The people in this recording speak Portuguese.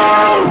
Música